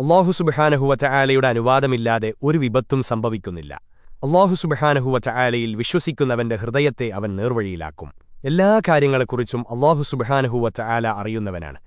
അള്ളാഹുസുബഹാനഹുവറ്റ ആലയുടെ അനുവാദമില്ലാതെ ഒരു വിപത്തും സംഭവിക്കുന്നില്ല. അള്ളാഹുസുബഹാനഹുവറ്റ ആലയിൽ വിശ്വസിക്കുന്നവന്റെ ഹൃദയത്തെ അവൻ നേർവഴിയിലാക്കും. എല്ലാ കാര്യങ്ങളെക്കുറിച്ചും അള്ളാഹുസുബഹാനഹുവറ്റ ആല അറിയുന്നവനാണ്.